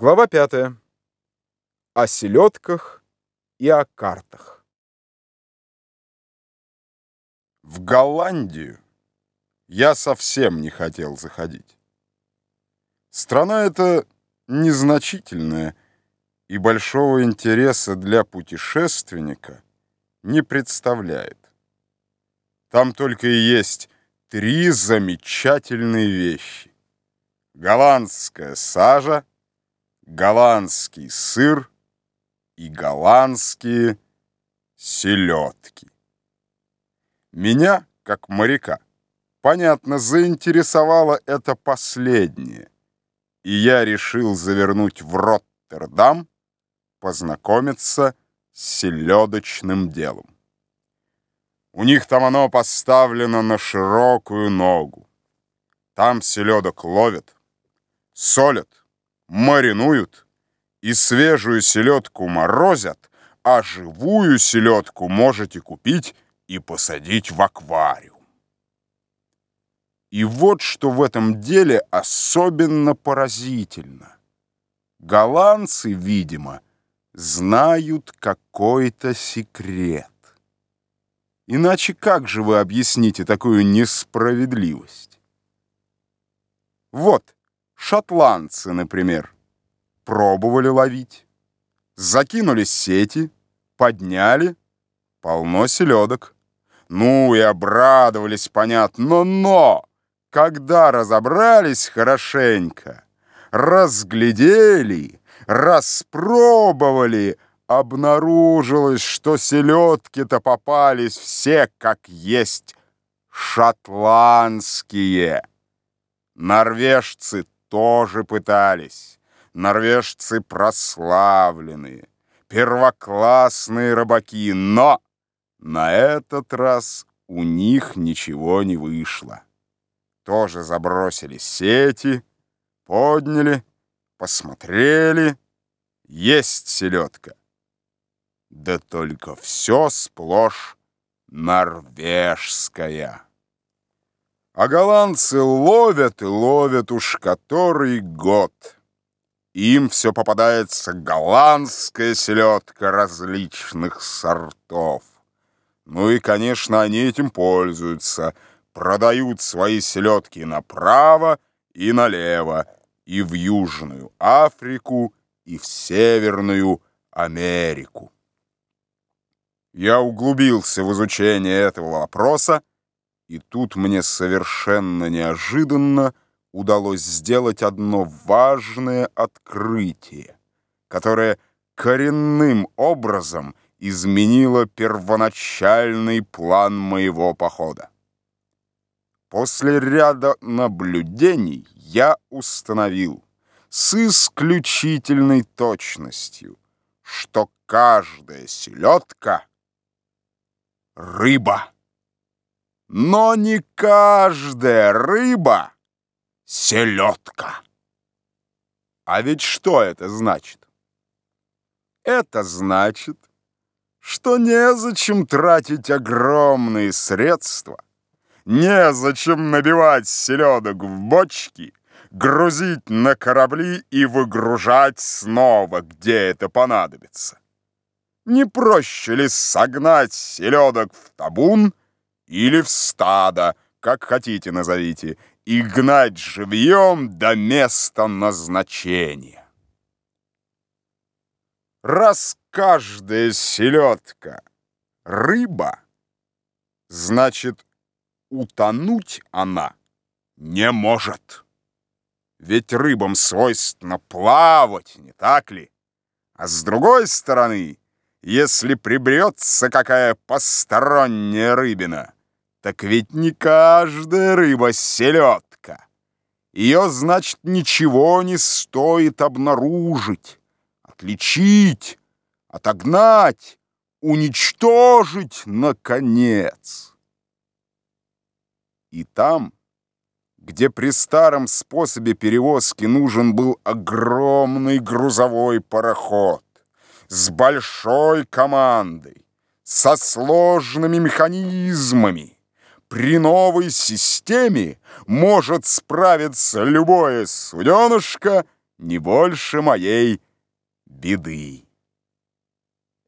Глава 5. О селедках и о картах. В Голландию я совсем не хотел заходить. Страна эта незначительная и большого интереса для путешественника не представляет. Там только и есть три замечательные вещи. Голландская сажа, голландский сыр и голландские селедки. Меня, как моряка, понятно, заинтересовало это последнее, и я решил завернуть в Роттердам, познакомиться с селедочным делом. У них там оно поставлено на широкую ногу. Там селедок ловят, солят, маринуют и свежую селедку морозят, а живую селедку можете купить и посадить в аквариум. И вот что в этом деле особенно поразительно. Голландцы, видимо, знают какой-то секрет. Иначе как же вы объясните такую несправедливость? Вот, шотландцы, например, пробовали ловить. Закинули сети, подняли, полно селедок. Ну и обрадовались, понятно, но когда разобрались хорошенько, разглядели, распробовали — обнаружилось, что селедки-то попались все как есть шотландские. Норвежцы тоже пытались. Норвежцы прославленные, первоклассные рыбаки, но на этот раз у них ничего не вышло. Тоже забросили сети, подняли, посмотрели. Есть селедка. Да только все сплошь норвежская. А голландцы ловят и ловят уж который год. Им все попадается голландская селедка различных сортов. Ну и, конечно, они этим пользуются. Продают свои селедки направо и налево, и в Южную Африку, и в Северную Америку. Я углубился в изучение этого вопроса, и тут мне совершенно неожиданно удалось сделать одно важное открытие, которое коренным образом изменило первоначальный план моего похода. После ряда наблюдений я установил с исключительной точностью, что каждая селедка — рыба. Но не каждая рыба — селедка. А ведь что это значит? Это значит, что незачем тратить огромные средства, незачем набивать селедок в бочки, грузить на корабли и выгружать снова, где это понадобится. Не проще ли согнать селедок в табун или в стадо, как хотите назовите, и гнать живьем до места назначения? Раз каждая селедка — рыба, значит, утонуть она не может. Ведь рыбам свойственно плавать, не так ли? А с другой стороны, если прибрется какая посторонняя рыбина, так ведь не каждая рыба селедка. Ее, значит, ничего не стоит обнаружить, отличить, отогнать, уничтожить, наконец. И там, где при старом способе перевозки нужен был огромный грузовой пароход, с большой командой, со сложными механизмами. При новой системе может справиться любое суденышко не больше моей беды.